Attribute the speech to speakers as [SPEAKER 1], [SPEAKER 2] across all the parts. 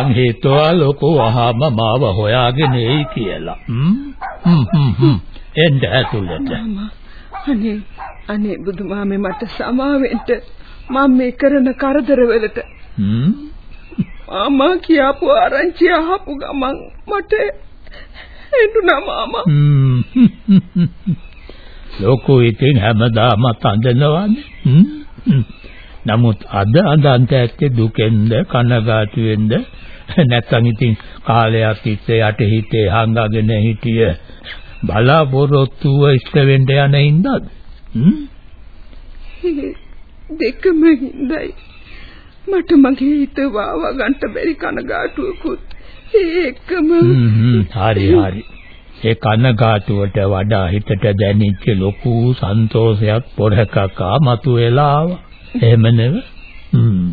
[SPEAKER 1] මං හිතුවා ලොකු වහම මාව හොයාගෙන එයි කියලා. හ්ම් හ්ම් එන්න ඇතුළට.
[SPEAKER 2] අනේ අනේ බුදුමාමේ මට සමාවෙන්න මම මේ කරන කරදරවලට.
[SPEAKER 1] හ්ම්
[SPEAKER 2] මාමා කියපු ආරංචි අහපු ගමන් මට එන්නුනා මාමා.
[SPEAKER 1] ලොකු ඉතින් හැමදාම තඳනවනේ. හ්ම් නමුත් අද අදන්ත ඇත්තේ දුකෙන්ද කනගාටුවෙන්ද නැත්නම් ඉතින් කාලයක් තිස්සේ යට හිතේ හංගගෙන හිටිය බලාපොරොත්තුව ඉෂ්ට වෙන්න යන හින්දාද
[SPEAKER 2] දෙකම හින්දායි මට මගේ හිත වාව ගන්න බැරි කනගාටුවකුත් ඒකම.
[SPEAKER 1] හරි හරි. ඒ කනගාටුවට වඩා හිතට දැනෙච්ච ලොකු සන්තෝෂයක් පොරකකා මතුවලා ආවා එහෙම නෙව? හ්ම්.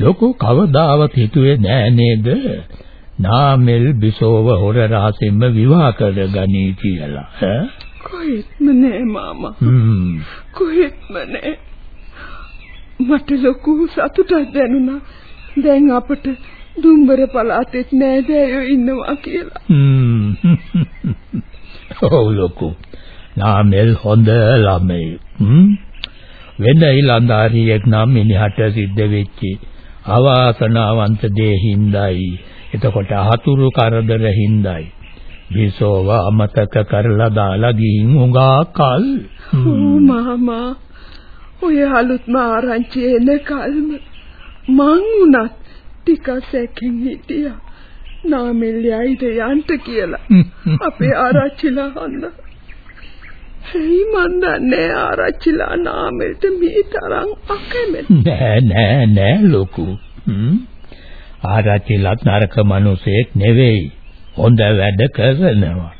[SPEAKER 1] ලොකු කවදාවත් හිතුවේ නෑ නේද? නාමල් බිසෝව හොර රහසින්ම විවාහ කරගනී කියලා. ඈ?
[SPEAKER 2] කොහෙත්ම නෑ මාමා.
[SPEAKER 1] හ්ම්.
[SPEAKER 2] කොහෙත්ම නෑ. මට ලොකු සතුටක් දැනුණා. දැන් අපට දුම්බර පළාතෙත් නෑදෑයෝ ඉන්නවා කියලා.
[SPEAKER 1] හ්ම්. ඔව් ලොකු. නාමල් හොඳ ළමයි. හ්ම්. වෙන ඊලන්දාරියෙක් නම් මිනිහට සිද්ධ වෙච්චි. අවාසනාවන්ත දේ හින්දායි. එතකොට හතුරු කරදර හින්දායි. විසෝව අමතක කරලා දාලා ගිහින් උඟා කල්.
[SPEAKER 2] මාමා ඔය අලුත්ම ආරංචි එන කල්ම මං උනත් ටිකක් සැකෙන් හිටියා. නාමෙල්යයිද යන්න කියලා. අපේ ආරච්චිලා හන්දා ඇයි මන් දන්නේ ආරච්චිලා නාමෙට මේ තරම් අකමැති.
[SPEAKER 1] නෑ නෑ නෑ ලොකු. ආරච්චිලත් නරක මිනිසෙක් නෙවෙයි. හොඳ වැඩ කරනවා.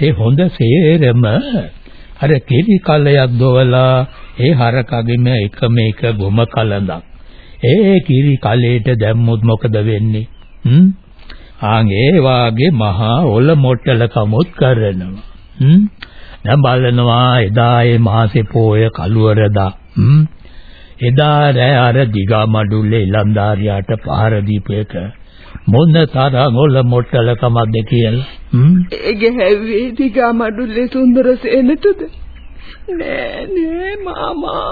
[SPEAKER 1] ඒ හොඳ සේරම අර කිරි කලයක් දොවලා ඒ හරකගෙම එකම එක ගොම කලඳක්. ඒ කිරි කලයට දැම්මොත් මොකද වෙන්නේ? හ්ම්? ආන් ඒ වාගේ මහා ඔල මොට්ටල කමුත් කරනවා. හ්ම්? දැන් බලනවා එදා ඒ මාසේ පෝය කළුවරදා හ්ම්? එදා රෑ අර දිගා මඩුල්ලේ ඉලන්දාරියාට පහර දීපු එක මොන තරම් ඔල මොට්ටලකමක්ද කියලා හ්ම්?
[SPEAKER 2] ඒගේ හැව්වේ දිගා මඩුල්ලේ සුන්දර සේනටද නෑ නෑ මාමා.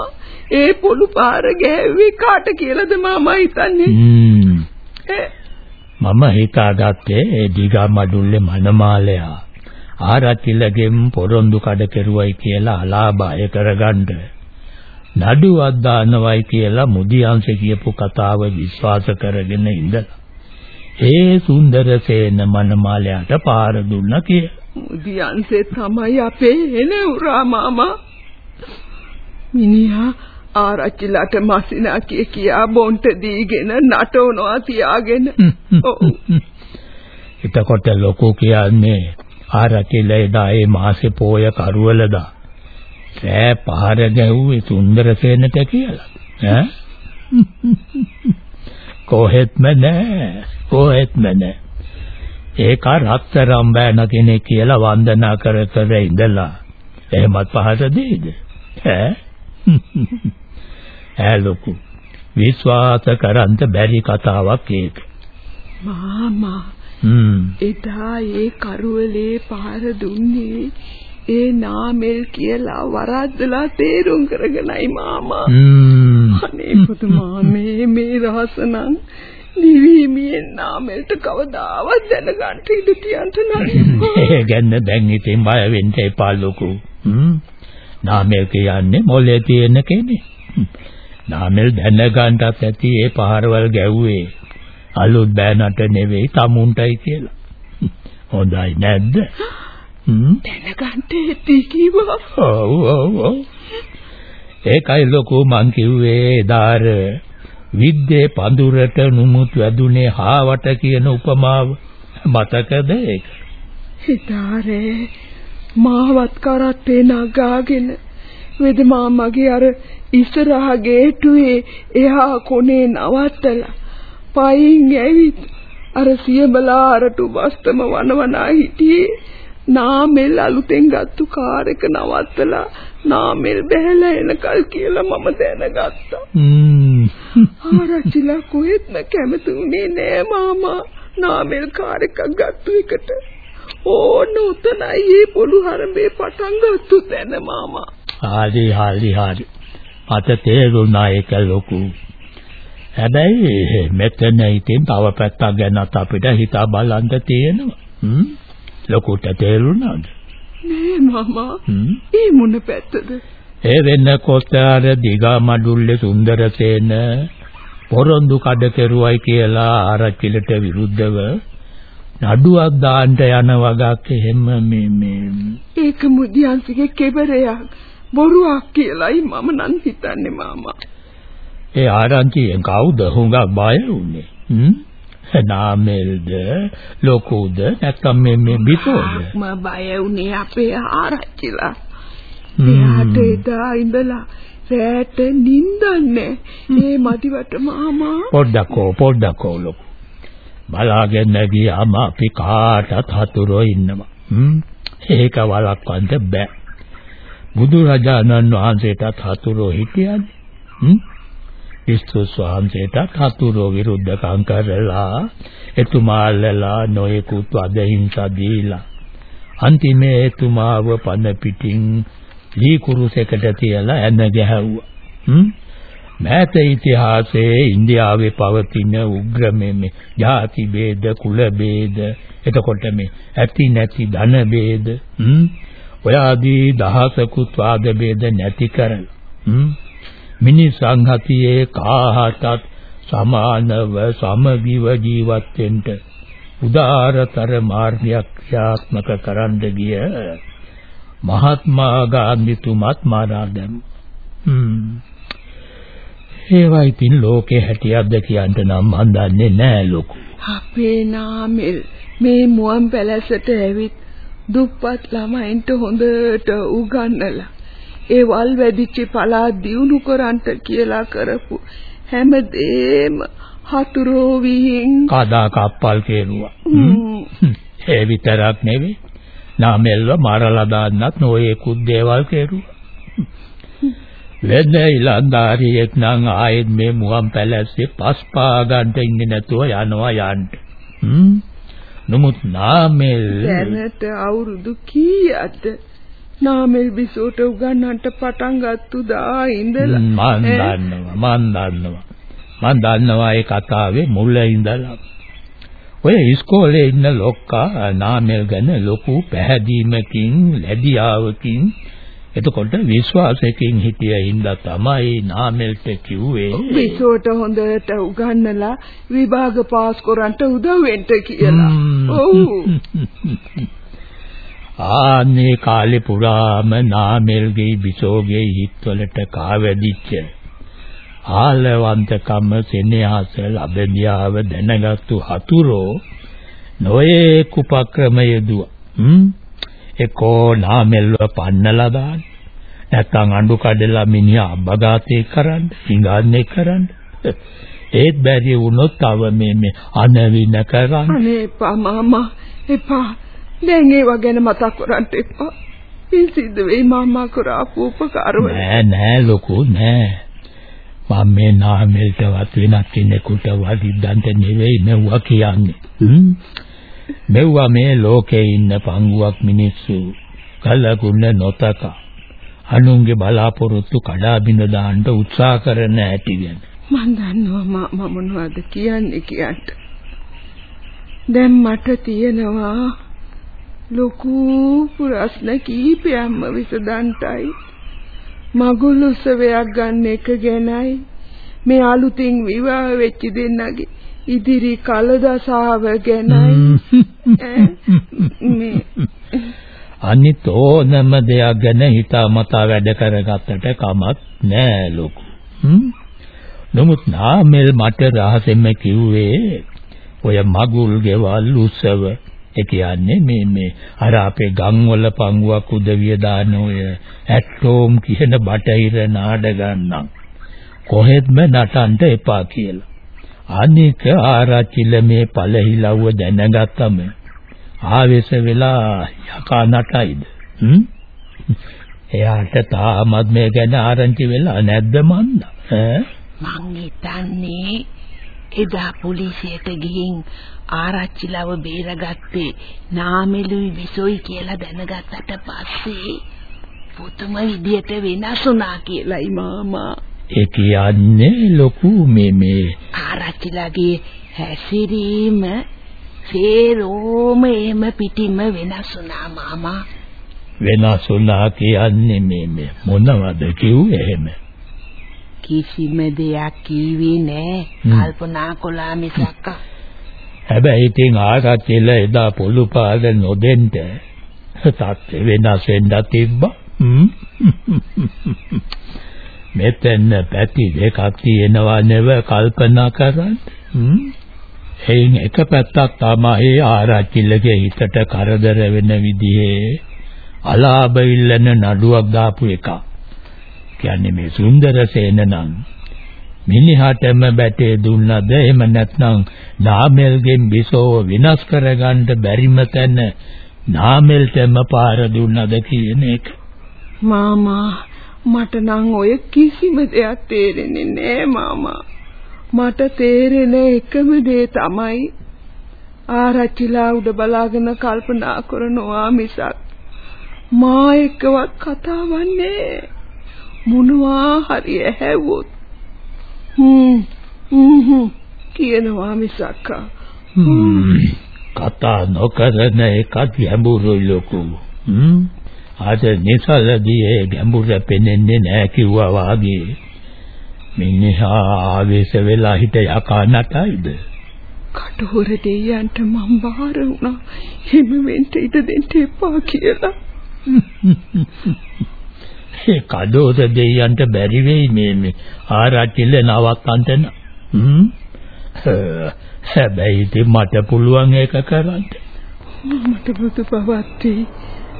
[SPEAKER 2] ඒ පොළු පාර ගෑව්වේ කාට කියලාද මාමා හිතන්නේ?
[SPEAKER 1] හ්ම්. මම හිතාගත්තේ ඒ දිගා මඩුල්ලේ මනමාලයා ආරච්චිලගෙන් පොරොන්දු කඩ කෙරුවයි කියලා අලාභය කරගන්න නඩුවක් දානවයි කියලා මුදියන්ස කියපු කතාව විශ්වාස කරගෙන ඉඳලා ඒ සුන්දරසේන මනමාලයට පාර දුන්න කිය.
[SPEAKER 2] මුදියන්සේ තමයි අපේ එන උරා මාමා. මිනිහා ආරච්චිලට මසිනා කිය කියා බොන්ට දීගෙන නටවනවා තියාගෙන. ඔව්.
[SPEAKER 1] එතකොට ලොකු කියන්නේ ආරච්චිල එදා ඒ මාසේ පෝය කරුවලදා? සෑ පහර ගැහුවේ සුන්දරසේනට කියලා. ඈ? කොහෙත්ම නෑ කොහෙත්ම නෑ. ඒක රත්තරම් බෑන කෙනෙක් කියලා වන්දනා කර කර ඉඳලා. එහෙමත් පහස දෙයිද? ඈ? ඈ ලොකු. විශ්වාස කරන්ත බැරි කතාවක් ඒක.
[SPEAKER 2] මාමා. එදා ඒ කරුවලේ පාර දුන්නේ ඒ නාමල් කියලා වරද්දලා තේරුම් කරගෙනයි මාමා. අනේ පුතුමා මේ මේ රහසනම් නිවිමියෙන් නාමල්ට කවදාවත් දැනගන්න ඉඩ තියන්න නෑ.
[SPEAKER 1] ඒ ගැන දැන් ඉතින් බය වෙන්න එපා ලොකු. නාමල් කියන්නේ මොලේ තියෙන කෙනෙක්. නාමල් දැනගන්නත් ඇති ඒ පහරවල් ගැව්වේ අලුත් බෑනට නෙවෙයි tamunටයි කියලා. හොඳයි නැද්ද?
[SPEAKER 2] දැනගන්න ඇති කිව්වා.
[SPEAKER 1] ඔව් ඔව් ඔව්. ඒකයි ලොකෝ මං කිව්වේ එදාර විද්‍යේ පඳුරට නුමුත් වැදුනේ හාවට කියන උපමාව මතකද ඒක?
[SPEAKER 2] හිතාරේ මාවත් කරත්තේ නගාගෙන වෙදමා මගේ අර ඉස්සරහ ගේට්ටුවේ එහා කොනේ නවත්තලා පයින් ඇවිත් අර සියබලා අරටු වස්තම වනවනා හිටියේ නාමෙල් අලුතෙන් ගත්තු කාර් එක නවත්තලා නාමෙල් බැහැලා එනකල් කියලා මම දැනගත්තා.
[SPEAKER 1] හ්ම්.
[SPEAKER 2] ආරච්චිලා කොහෙත්ම කැමති උනේ නෑ මාමා නාමෙල් කාර් එකක් ගත්තු එකට. ඕන උතනයි මේ පොළු හරඹේ පටන් ගත්තු තැන මාමා.
[SPEAKER 1] හරි හරි හරි. මට තේරුණා ඒක ලොකු. හැබැයි මෙතන ඉතින් තව පැත්තක් ගැනත් අපිට හිතා බලන්න තියෙනවා. හ්ම්. ලොකුට තේරුණාද?
[SPEAKER 2] නෑ මාමා. ඒ මොන පැත්තද?
[SPEAKER 1] ඒ වෙන්නකොට අර දිගා මඩුල්ලේ සුන්දරසේන පොරොන්දු කඩ කෙරුවයි කියලා ආරච්චිලට විරුද්ධව නඩුවක් දාන්න යන වගක් එහෙම මේ මේ
[SPEAKER 2] ඒක මුදියන්සිගේ කෙබරයක් බොරුවක් කියලායි මම නම් හිතන්නේ මාමා.
[SPEAKER 1] ඒ ආරංචියෙන් කවුද? හුඟක් බය වුනේ. හ්ම්? නාමෙල්ද ලොකුද නැත්නම් මේ මේ බිතෝද
[SPEAKER 2] මම බය වුණේ අපේ ආරච්චිලා. එයාට එදා ඉඳලා රැට නිින්දන්නේ. ඒ මදිවට මාමා.
[SPEAKER 1] පොඩ්ඩක්ෝ පොඩ්ඩක්ෝ ලොකු. බලාගෙන ගියාම අපි කාටත් හතුරෝ ඉන්නවා. හ්ම්? ඒක වළක්වන්න බෑ. බුදුරජාණන් වහන්සේටත් හතුරෝ හිටියනේ හ්ම් විස්තුස් වහන්සේටත් හතුරු විරුද්ධකම් කරලා එතුමාලලා නොයෙකුත් වදහිංසා දීලා අන්තිමේ එතුමාව පන පිටින් දී කුරුසයකට තියලා ඇන ගැහැව්වා හ්ම්? මෑත ඉතිහාසයේ ඉන්දියාවේ පවතින උග්‍රමෙම ಜಾති ભેද කුල ભેද එතකොට මේ ඇති නැති ධන ભેද හ්ම්? ඔය ආදී දහසකුත් වාද ભેද නැති කරන හ්ම්? මිනිස් සංහතියේ කාහටත් සමානව සමගිව ජීවත් වෙන්න. උදාරතර මාර්ගයක් ක්‍රියාත්මක කරන්න ගිය මහත්මා ගාන්ධිතුමත් මාරා දැම්. හ්ම්. ඒවා ඉතින් ලෝකේ හැටියක්ද කියන්න නම් මන් දන්නේ නෑ ලොකු.
[SPEAKER 2] අපේ නාමෙල් මේ මුවන් පැලැසට ඇවිත් දුප්පත් ළමයින්ට හොඳට උගන්වලා ඒ වල් වැඩිච්ච පළාත් දියුණු කරන්ට කියලා කරපු හැමදේම හතුරෝ විහිං
[SPEAKER 1] කදා කප්පල් කෙරුවා. ඒ විතරක් නෙවෙයි. නාමෙල්ව මරලා දාන්නත් නොයේකුත් දේවල් කෙරුවා. වෙන ඉලන්දාරියෙක් නම් ආයෙත් මේ මුවන් පැලැස්සේ පස් පා ගන්න ඉන්නේ නැතුව යනවා යන්න. හ්ම්. නමුත් නාමෙල්
[SPEAKER 2] දැනට අවුරුදු කීයද නාමෙල් බිසෝට උගන්නන්නට පටන් ගත්තු දා ඉඳලා.
[SPEAKER 1] මන් දන්නවා මන් දන්නවා. මන් දන්නවා ඒ කතාවේ මුල ඉඳලා. ඔය ඉස්කෝලේ ඉන්න ලොක්කා නාමල් ගැන ලොකු පැහැදීමකින් ලැබියාවකින්. එතකොට විශ්වාසයෙන් හිටිය හින්දා තමයි නාමල්ට කිව්වේ.
[SPEAKER 2] බිසෝට හොඳට උගන්නලා විභාග පාස් කරන්ට උදව් වෙන්න කියලා. ඔව්.
[SPEAKER 1] ආන්නේ කාලේ පුරාම නාමල්ගේ බිසෝගේ හිත්වලට කාවැදිච්ච ආලවන්තකම සෙනෙහස ලැබෙනියාව දැනගත්තු හතුරෝ නොයේ කුපක්‍රම යෙදුවා හ්ම්? එකෝ නාමල්ව පන්නලා දාන්න නැත්තම් අඬු කඩලා මිනිහා අබගාතේ කරන්න හිඟන්නේ කරන්න. ඒත් බැරි වුණොත් තව මේ මේ අනවින කරන්න.
[SPEAKER 2] අනේ එපා මාමා එපා. දැන් ඒව ගැන මතක් කරන්න එපා. මේ සිද්ධ වෙයි මාමා කරාපු උපකාරවල.
[SPEAKER 1] නෑ නෑ ලොකු නෑ මම මේ නාමෙල්ටවත් වෙනත් කෙනෙකුට වදිද්දන්ට නෙවෙයි මෙව්වා කියන්නේ මෙව්වා මේ ලෝකේ ඉන්න පංගුවක් මිනිස්සු කලකුණ නොතක අනුන්ගේ බලාපොරොත්තු කඩා බිඳ දාන්න උත්සාහ කරන ඇති ගැන
[SPEAKER 2] මන් දන්නවා මාමා මොනවද කියන්නේ කියන්න. දැන් මට තියෙනවා ලොකු ප්‍රශ්න කීපයක්ම විසඳන්ටයි. මගුල් උත්සවයක් ගන්න එක ගැනයි මේ අලුතින් විවාහ වෙච්ච දෙන්නගේ ඉදිරි කලදසාව ගැනයි ඈ, මේ
[SPEAKER 1] අනිත් ඕනම දෙයක් ගැන හිතාමතා වැඩ කරගත්තට කමක් නෑ ලොකු. නමුත් නාමල් මට රහසෙම කිව්වේ ඔය මගුල් ගෙවල් උත්සව ඒ කියන්නේ මේ මේ අර අපේ ගම් වල පංගුවක් උදවිය දාන ඔය ඇට්ටෝම් කියන බටහිර නාඩගම් නම් කොහෙත්ම නටන්න එපා කියලා. අනික ආරච්චිල මේ පළහිලව්ව දැනගත්තම ආවෙස වෙලා යකා නටයිද? හ්ම්? එයාට තාමත් මේ ගැන ආරංචි වෙලා නැද්ද මන්ද? ඈ
[SPEAKER 2] මං හිතන්නේ එදා පොලිසියට ගිහින් ආරච්චිලව බේරගත්තේ නාමෙලුයි විසොයි කියලා දැනගත්තට පස්සේ පුතුම විදියට වෙනස් වුණා කියලායි මාමා.
[SPEAKER 1] ඒ කියන්නේ ලොකු මේ මේ
[SPEAKER 2] ආරච්චිලගේ හැසිරීම සේරෝම එම පිටින්ම වෙනස් වුණා මාමා.
[SPEAKER 1] වෙනස් වුණා කියන්නේ මේ මොනවද කිව්වේ එහෙම?
[SPEAKER 2] කිසිම දෙයක් කීවේ නෑ. කල්පනා කළා මිසක්.
[SPEAKER 1] හැබැයි ඉතින් ආරච්චිල එදා පොළු පාද නොදෙන්න තත්ත්වෙ වෙනස් වෙන්න තිබ්බා. මෙතන පැති දෙකක් තියෙනවා නෙව කල්පනා කරන්න. එයින් එක පැත්තක් තමයි ආරච්චිලගේ හිතට කරදර වෙන විදිහේ අලාභ ඉල්ලන නඩුවක් දාපු එක. කියන්නේ මේ සුන්දර සේන නම් මිනිහටම බැටේ දුන්නද එහෙම නැත්නම් නාමල්ගෙන් බිසෝව විනාශ කරගන්න බැරිම තැන නාමල්ටම පාර දුන්නද කියන එක.
[SPEAKER 2] මාමා මට නම් ඔය කිසිම දෙයක් තේරෙන්නේ නෑ මාමා. මට තේරෙන එකම දේ තමයි ආරච්චිලා උඩ බලාගෙන කල්පනා කරනවා මිසක් මා එක්කවත් කතාවක් නෑ. මොනවා හරි ඇහැව්වොත් හ්ම්. හ්ම් කියනවා මිසක්
[SPEAKER 1] කතා නොකරන එක ගැඹුරුයි ලොකු. හ්ම්. අද නිසලදී ඒ ගැඹුර පෙනෙන්නේ නැහැ කිව්වා වාගේ. මිනිහා ආවේශ වෙලා හිට යකා නටයිද
[SPEAKER 2] කටහොර දෙයයන්ට මම බාර වුණා. හිම වෙන්න ඉඩ දෙන්න එපා කියලා
[SPEAKER 1] ඒ කඩෝස දෙයයන්ට බැරි වෙයි මේ මේ ආරච්චිල නවත්තන්න හ්ම්? හැබැයි ඉතින් මට පුළුවන් ඒක කරන්න.
[SPEAKER 2] මට බුදු පවත්තේ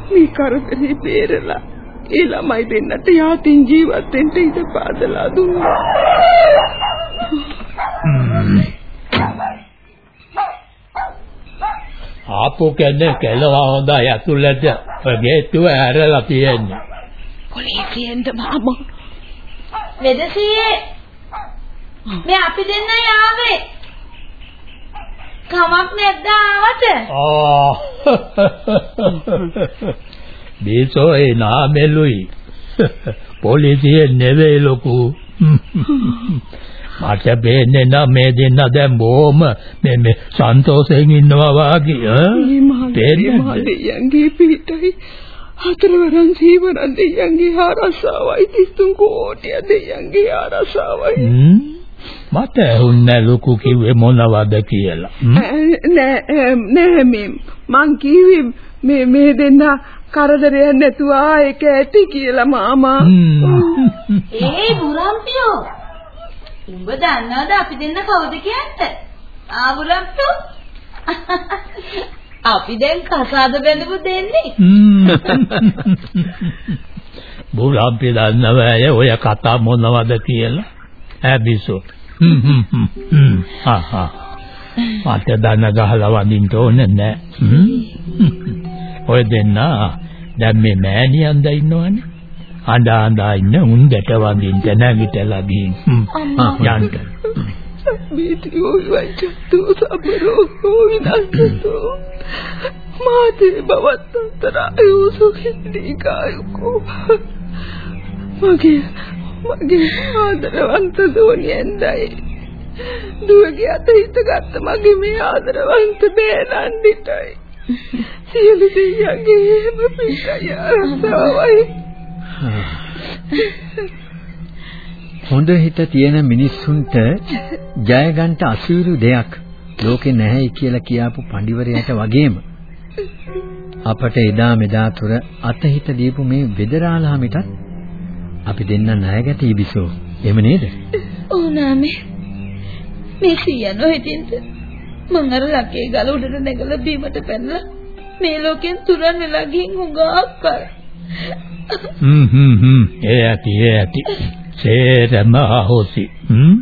[SPEAKER 2] මේ කරදරේ බේරලා ඒ ළමයි දෙන්නට යාතින් ජීවත් වෙන්න ඉඩ පාදලා දුන්නා.
[SPEAKER 1] ආපෝ කෙනෙක් කෙලවා හොඳයි ඇතුළට ගේට්ටුව ඇරලා තියෙන්නේ
[SPEAKER 2] පොලිසියෙන්ද මාමා
[SPEAKER 3] වෙදසියේ මේ අපි දෙන්නයි ආවේ කමක් නැද්ද ආවට?
[SPEAKER 1] ආ. බීසෝ ඒ නාමෙලුයි. පොලිසිය නෙවෙයි ලොකු. මට බේන්නේ නම් මේ දෙන්න දැන් බොහොම මේ මේ සන්තෝෂයෙන් ඉන්නවා වාගේ ඈ?
[SPEAKER 2] දෙයන්ගේ පිටයි හතරවරන් සීවරන් දෙයන්ගේ ආරසාවයි තිස්තුන් කෝටිය දෙයන්ගේ ආරසාවයි
[SPEAKER 1] මට හුන්නේ ලොකු කිව්වේ මොනවද කියලා.
[SPEAKER 2] නෑ නෑ මේ මං කිව්වේ මේ මේ දෙන්න කරදරයක් නැතුව ඒක ඇති කියලා මාමා.
[SPEAKER 3] ඒ බුරම්පියෝ. උඹ දන්නවද අපි දෙන්න කවුද කියන්නේ ආ බුරම්පියෝ අපි දැන් කසාද බැඳපු දෙන්නේ.
[SPEAKER 1] බුරම්පි දන්නව අය ඔය කතා මොනවද කියලා? ඈ බිසෝ හ්ම් හ්ම් හ්ම්. හා හා. මට දන ගහලා වදින්න ඕනේ නෑ. ඔය දෙන්න දැන් මේ මෑණියන්ද ඉන්නවනේ? අඬ අඬ ඉන්න උන් ගැට වදින්න නැගිටලා ගිහින්. යන්න
[SPEAKER 2] Video wajahku sabroho inastu Mati bawat terayu sukindi kayuku Magi magi ආදරවන්ත දෝනියෙන්දයි දුවගේ අත හිටගත්ත මගේ මේ ආදරවන්ත බෑනන්දිටයි සියලු දෙයන්ගේම පිටය රසවයි
[SPEAKER 4] හොඳ හිත තියෙන මිනිස්සුන්ට ජය ගන්නට අසීරු දෙයක් ලෝකේ නැහැයි කියලා කියාපු පඬිවරයාට වගේම අපට එදා මෙදා තුර අතහිත දීපු මේ වෙදරාලාමිටත් අපි දෙන්න ණය ගැටී බිසෝ. එහෙම නේද?
[SPEAKER 3] ඔව් නාමේ. මේ සීයා නොහිටින්ද මං අර ලකේ ගල උඩට නැගලා බීමට පැනලා මේ ලෝකෙන් තුරන් වෙලා ගිහින් හුඟක් කල.
[SPEAKER 1] හ්ම් හ්ම් හ්ම් ඒ ඇති ඒ ඇති සේරම අහෝසි හ්ම්?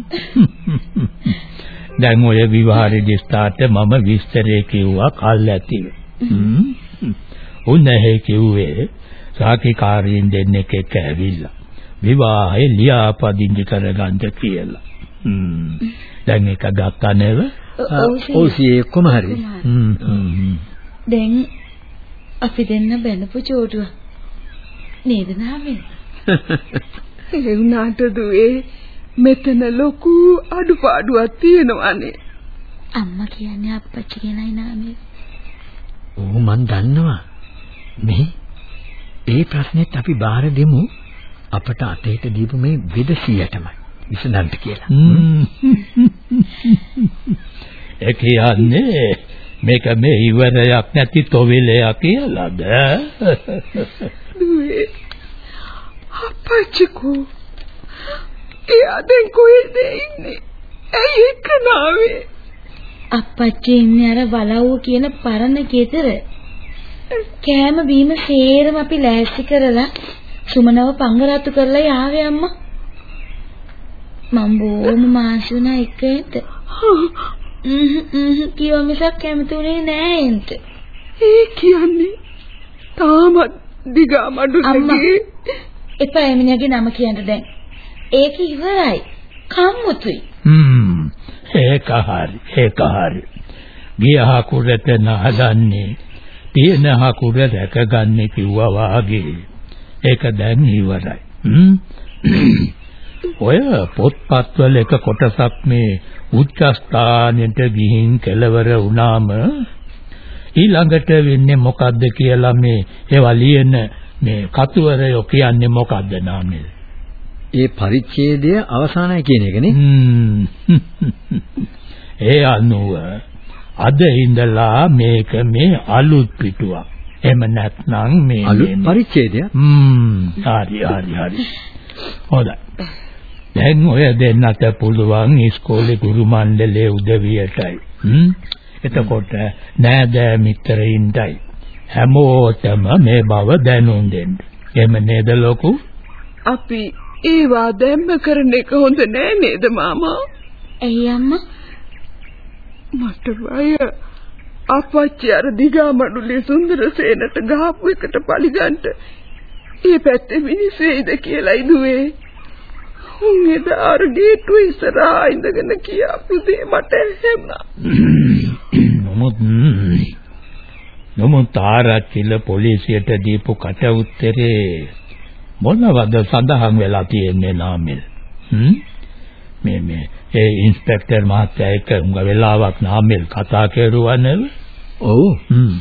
[SPEAKER 1] දැන් ඔය විවාහේ දිස්තාට මම විස්තරේ කිව්වා කල් ඇතිව. හ්ම්? උන්නේ කිව්වේ සාකිකාරීන් දෙන්නෙක් එක්ක ඇවිල්ලා විවාහේ ලියාපදිංචි කරගන්න කියලා. හ්ම්. දැන් ඒක ගත්තා නේද
[SPEAKER 4] ඔව් සියේ කොහම හරි.
[SPEAKER 3] දැන් අපි දෙන්න බැනපු චෝටුව. නේද නාමේ?
[SPEAKER 2] ඒ වුණාට දුවේ මෙතන ලොකු අඩුපාඩුවක් තියෙනවානේ.
[SPEAKER 3] අම්මා කියන්නේ අප්පච්චි කියනයි නාමේ.
[SPEAKER 4] ඕ මන් දන්නවා. මේ ඒ ප්‍රශ්නෙත් අපි බාර දෙමු අපට අතේට දීපු මේ විදසියටමයි විසඳන්න කියලා.
[SPEAKER 1] ඒ කියන්නේ මේක මේ ඉවරයක් නැති තොවිලයක් කියලාද?
[SPEAKER 2] දුවේ අපච්චිකෝ එයා දැන් කොහෙද ඉන්නේ? ඇයි එක නාවේ?
[SPEAKER 3] අප්පච්චි ඉන්නේ අර බලව්ව කියන පරණ ගෙදර. කෑම බීම සේරම අපි ලෑස්ති කරලා සුමනව පංගරාතු කරලා යාවේ අම්මා. මම බොහොම මාසි වුණා එක්කෙන්ට. හ්ම් හ්ම් කිව්ව මිසක් කැමතුනේ නෑ එන්ට.
[SPEAKER 2] ඒ කියන්නේ තාමත් දිගා මඩුලගේ
[SPEAKER 3] එපා එමිණියගේ නම කියන්න දැන්. ඒක ඉවරයි. කම්මුතුයි.
[SPEAKER 1] හ්ම් ඒක හරි ඒක හරි. ගියහ කුරට නහදන්නේ තියෙන හකුර රැකගන්නේ කිව්වා වාගේ. ඒක දැන් ඉවරයි. හ්ම් ඔය පොත්පත්වල එක කොටසක් මේ උච්චස්ථානෙට ගිහින් කෙලවර වුණාම ඊළඟට වෙන්නේ මොකද්ද කියලා මේ ඒවා ලියන මේ කතුවරයෝ කියන්නේ මොකද්ද නාමෙල්
[SPEAKER 4] ඒ පරිච්ඡේදය අවසానයි කියන එකනේ.
[SPEAKER 1] ඒ අනුව අද ඉඳලා මේක මේ අලුත් පිටුවක්. එහෙම නැත්නම් මේ
[SPEAKER 4] අලුත් පරිච්ඡේදය.
[SPEAKER 1] හ්ම් හරි හරි හරි. හොඳයි. දැන් ඔය දෙන්නට පුළුවන් ඉස්කෝලේ ගුරු මණ්ඩලයේ උදවියටයි. හ්ම්. එතකොට නෑදෑ මිත්‍රයින්ටයි හැමෝටම මේ බව දැනුම් දෙන්න. එහෙම නේද ලොකු?
[SPEAKER 2] අපි ඒවා දැම්ම කරන එක හොඳ නෑ නේද මාමා?
[SPEAKER 3] ඇයි අම්මා?
[SPEAKER 2] මට බය අපච්චි අර දිගා මඩුලේ සුන්දරසේනට ගහපු එකට පරිගන්ට ඒ පැත්තේ මිනිස් වෙයිද කියලායි දුවේ. උන් එදා අර ගේට්ටුව ඉස්සරහා ඉඳගෙන කියාපු දේ මට ඇහෙුණා.
[SPEAKER 1] නමුත් නමුත් ආරච්චිල පොලිසියට දීපු කට උත්තරේ මොනවද සඳහන් වෙලා තියෙන්නේ නාමල්? හ්ම්? මේ මේ ඒ ඉන්ස්පෙක්ටර් මහත්තයා එක්ක උඟ වෙලාවක් නාමල් කතා කරුවා නේද?
[SPEAKER 4] ඔව්.
[SPEAKER 1] හ්ම්.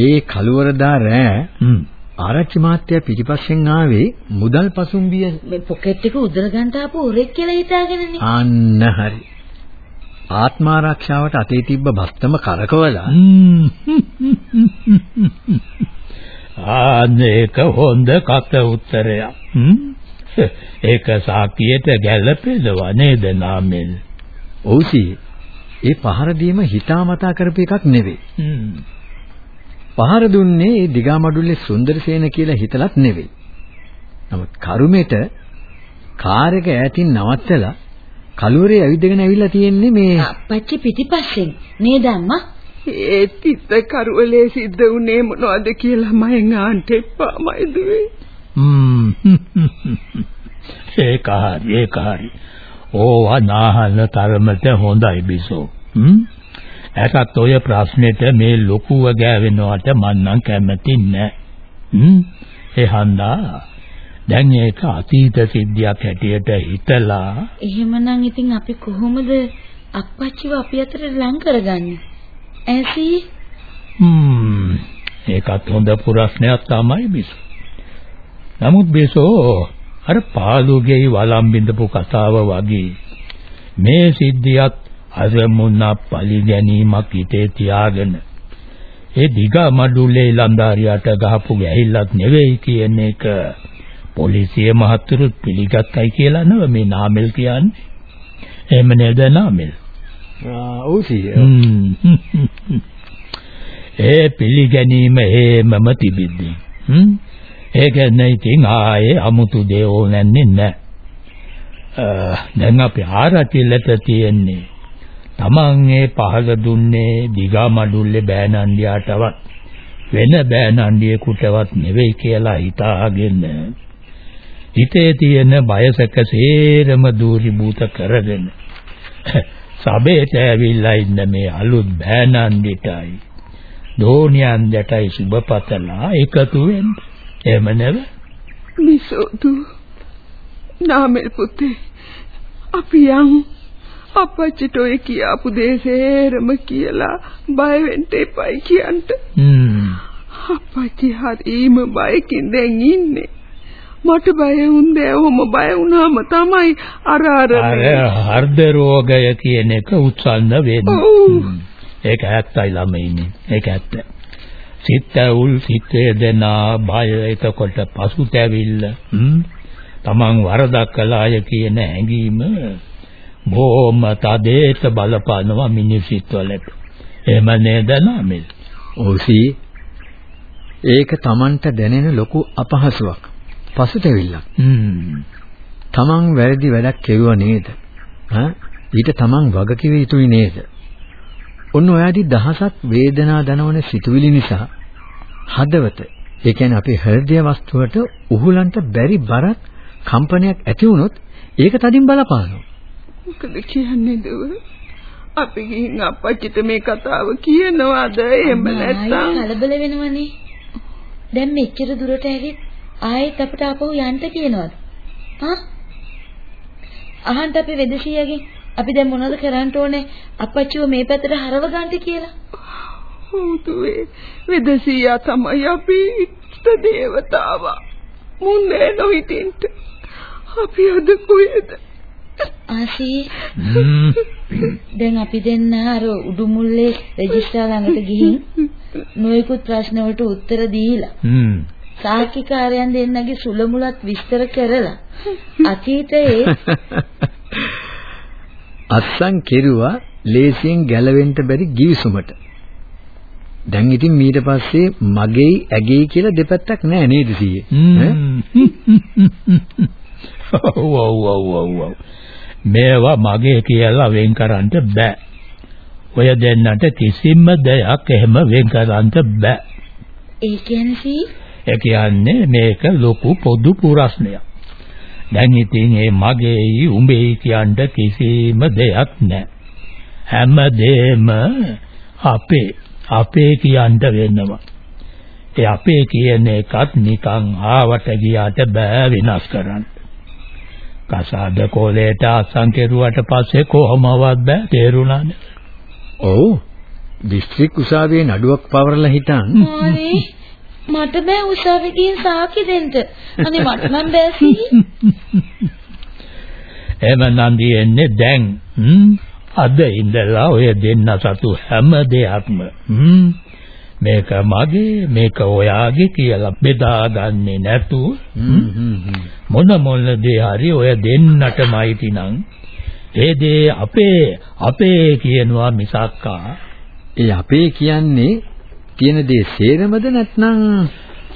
[SPEAKER 4] ඒ කලවරදා රෑ
[SPEAKER 1] හ්ම්.
[SPEAKER 4] ආරච්චි මහත්තයා පිටිපස්සෙන් ආවේ මුදල් පසුම්බිය
[SPEAKER 3] මේ පොකට් එක උදර ගන්න ආපු ඔරෙක් කියලා හිතාගෙනනේ.
[SPEAKER 4] අන්න හරි. ආත්මාරක්ෂාවට අතේ තිබ්බ බස්තම කරකවලා
[SPEAKER 1] ආනේක හොඳ කට උත්තරයක්. ඒක සාකියට ගැළපෙනවා නේද නාමෙල්?
[SPEAKER 4] ඔව්සි. ඒ පහර දීම හිතාමතා කරපු එකක් නෙවෙයි. පහර දුන්නේ ඒ දිගමඩුල්ලේ සුන්දරසේන කියලා හිතලත් නෙවෙයි. නමුත් කරුමෙට කාර් එක ඈතින් නවත්තලා කලුවරේ ඇවිදගෙන ඇවිල්ලා තියෙන්නේ මේ
[SPEAKER 3] අප්පච්චි පිටිපස්සෙන් නේද අම්මා?
[SPEAKER 2] ඒ තිත්ත කරුවලේ සිද්ධ වුණේ මොනවද කියලා මයෙන් ආන්ට එපා මයි දුවේ.
[SPEAKER 1] හ්ම්. ඒක හරි ඒක හරි. ඕවා නාහන තරමට හොඳයි බිසෝ. හ්ම්. ඇටත් ඔය ප්‍රශ්නෙට මේ ලොකුව ගෑවෙනවට මං නම් කැමති නෑ. හ්ම්. ඒ හන්දා දැන් ඒක අතීත සිද්ධියක් හැටියට හිතලා
[SPEAKER 3] එහෙමනම් ඉතින් අපි කොහොමද අප්පච්චිව අපි අතට ලං කරගන්නේ? ඇසී
[SPEAKER 1] හ්ම් ඒකත් හොඳ ප්‍රශ්නයක් තමයි බිසෝ. නමුත් බිසෝ අර පාළුගේ වළම් බින්දපු කතාව වගේ මේ සිද්ධියත් අරමුණ පලි ගැනීමක් හිතේ තියාගෙන ඒ දිගා මඩුල්ලේ ලන්දාරියාට ගහපු ගැහිල්ලක් නෙවෙයි කියන එක පොලිසිය මහතුරුත් පිළිගත්තයි කියලා නව මේ නාමල් කියන්නේ. එහෙම නේද නාමල්?
[SPEAKER 4] ඔව් සී.
[SPEAKER 1] ඒ පිළිගැනීම හේමම තිබිද්දී. හ්ම් ඒක නැතිනම් ආයේ අමුතු දේ ඕනන්නේ නැහැ. දැන් අපි ආරතිලට තියෙන්නේ තමන් ඒ පහල දුන්නේ දිගා මඩුල්ලේ බෑනන්ඩියාටවත් වෙන බෑනන්ඩියෙකුටවත් නෙවෙයි කියලා හිතාගෙන හිතේ තියෙන බයසක සේරම දූරීභූත කරගෙන සබේට ඇවිල්ලා ඉන්න මේ අලුත් බෑනන්ඩිටයි දෝනියන් දෙටයි සුබපතලා එකතු වෙන්න එහෙම නෙව
[SPEAKER 2] මිසෝදු නාමල් පුතේ අපි යන් අපච්චිට ඔය කියාපු දේ සේරම කියලා බය වෙන්න එපයි කියන්ට.
[SPEAKER 1] හ්ම්.
[SPEAKER 2] අපච්චි හරීම බයකින් දැන් ඉන්නේ. මට බය වුණේ ඔහොම බය වුණාම තමයි අර අර
[SPEAKER 1] හෘද රෝගය කියන එක උත්සන්න වෙන්නේ. ඒක ඇත්තයි ළමයිනි. ඒක ඇත්ත. සිත උල් සිතේ දෙනා බය එතකොට පසුතැවිල්ල. හ්ම්. තමන් වරදක් කළාය කියන හැඟීම බොහොම තදේට බලපානවා මිනිසිත වලට. එහෙම නේද නාමල්?
[SPEAKER 4] ඔසි ඒක Tamanට දැනෙන ලොකු අපහසුයක්. පසුතැවිල්ලක්.
[SPEAKER 1] හ්ම්.
[SPEAKER 4] Taman වැරදි වැඩක් කෙරුවා නේද? හා ඊට Taman වගකිව යුතුයි නේද? ඔන්න ඔයාදී දහසක් වේදනා දනවන සිතුවිලි නිසා හදවත ඒ කියන්නේ අපේ හෘදය වස්තුවට උහුලන්ට බැරි බරක් කම්පනයක් ඇති වුණොත් ඒක තදින් බලපානවා.
[SPEAKER 2] මොකද කියන්නේ දුව? අපි ගිහින් අපච්චිට මේ කතාව කියනවාද එහෙම නැත්නම්
[SPEAKER 3] කලබල වෙනවනේ. දැන් මෙච්චර දුරට ඇවිත් ආයෙත් අපිට ආපහු යන්න කියනවාද? හා? අහන්න අපි වෙදසියගෙන් අපි දැන් මොනවද කරන්න ඕනේ? අපච්චිව මේ පැත්තට හරව ගන්න කියලා.
[SPEAKER 2] හුදුවේ වෙදසියා තමයි අපි ඉෂ්ට දේවතාවා. මුන්නේ නොහිටින්ට. අපි අද කොහෙද?
[SPEAKER 3] ආසී දැන් අපි දෙන්න අර උඩුමුල්ලේ රෙජිස්ට්‍රාර් ළඟට ගිහින් නොයෙකුත් ප්‍රශ්න වලට උත්තර දීලා සාක්ෂිකාරයන් දෙන්නගේ සුලමුලත් විස්තර කරලා අතීතයේ
[SPEAKER 4] අස්සන් කෙරුවා ලේසියෙන් ගැලවෙන්න බැරි givisumට. දැන් ඉතින් ඊට පස්සේ මගේයි ඇගේයි කියලා දෙපැත්තක් නෑ නේද සීයේ?
[SPEAKER 1] ඔව් ඔව් ඔව් ඔව් මේවා මගේ කියලා වෙන් කරන්න බෑ. ඔය දෙන්නට කිසිම දෙයක් එහෙම වෙන් කරන්න බෑ.
[SPEAKER 3] ඒ කියන්නේ
[SPEAKER 1] ඒ කියන්නේ මේක ලොකු පොදු ප්‍රශ්නයක්. දැන් ඉතින් මේ මගේයි උඹේයි කියන්න කිසිම දෙයක් නැහැ. හැමදේම අපේ අපේ කියන්න වෙනවා. ඒ අපේ කියන එකත් නිකන් ආවට ගියාට බෑ වෙනස් කරන්න. කසාද කොලේට අසං කෙරුවට පස්සේ කොහොමවත් බෑ තේරුණානේ.
[SPEAKER 4] ඔව්. දිස්ත්‍රික් උසාවියේ නඩුවක් පවරලා හිටන්
[SPEAKER 3] මට බෑ උසාවියේ ගිහින් සාකි දෙන්න. අනේ මට නම් බෑ සී.
[SPEAKER 1] එහෙම නම් දින්නේ දැන් අද ඉඳලා ඔය දෙන්න සතු හැම දෙයක්ම මේක මගේ මේක ඔයාගේ කියලා බෙදාගන්නේ නැතුව මොන මොන දේ හරි ඔය දෙන්නටමයි තිනම් ඒ දේ අපේ අපේ කියනවා මිසක්කා.
[SPEAKER 4] ඒ අපේ කියන්නේ තියෙන දේ සේරමද නැත්නම්?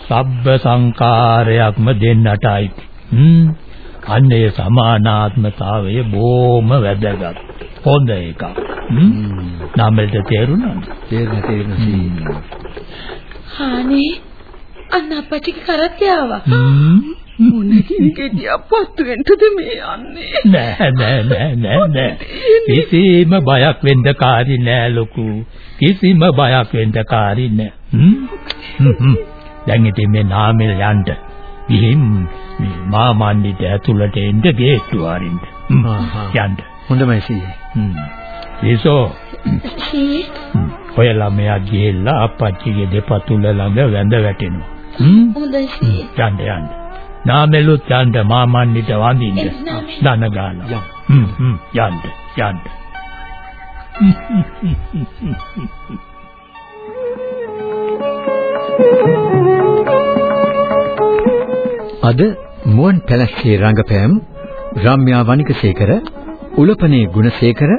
[SPEAKER 1] සබ්බ සංකාරයක්ම දෙන්නටයි. හ්ම්. අන්නේ සමානාත්මතාවය බොහොම වැදගත්. හොඳ එකක්. හ්ම්. නාමල්ට තේරුණාද?
[SPEAKER 4] තේරෙන තේරෙන සී
[SPEAKER 3] හානේ අන්න අපච්චිගේ කරත්තේ ආවා.
[SPEAKER 2] මොන කෙනෙක්ගේ අපත්තු වෙන්නද මේ යන්නේ?
[SPEAKER 1] නෑ නෑ නෑ නෑ නෑ. කිසිම බයක් වෙන්න කාරි නෑ ලොකු. කිසිම බයක් වෙන්න කාරි නෑ. හ්ම්? දැන් ඉතින් මේ නාමල් යන්න. ගිහින් මේ මාමණ්ඩිට ඇතුළට එන්න ගේට්ටුව අරින්න. යන්න.
[SPEAKER 4] හොඳමයි සී
[SPEAKER 1] හ්ම්. ඒසෝ.
[SPEAKER 3] සී
[SPEAKER 1] ඔය ළමයා ගිහිල්ලා අප්පච්චිගේ දෙපතුල ළඟ වැඳ වැටෙනවා. හ්ම්?
[SPEAKER 3] හොඳයි සී.
[SPEAKER 1] යන්න යන්න. නාමෙලුත් යන්න මාමන්නිට වඳින්න. දන ගාලා. හ්ම් හ්ම් යන්න යන්න.
[SPEAKER 4] අද මුවන් පැලස්සේ රංගපෑම් රම්‍යා වනිකසේකර, උලපනේ ගුණසේකර,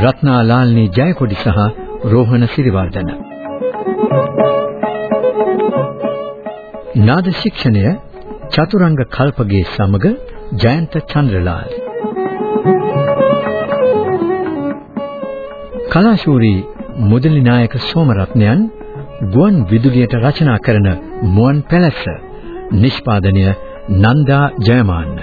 [SPEAKER 4] රත්නා ලාල්නී ජයකොඩි සහ රෝහණ සිරිවර්ධන. නාද ශික්ෂණය චතුරංග කල්පගේ සමග ජයන්ත චන්ද්‍රලාල්. කලාශූරී මුදලි නායක සෝමරත්නයන් ගුවන් විදුලියට රචනා කරන මුවන් පැලැස්ස නිෂ්පාදනය නන්දා ජයමාන්න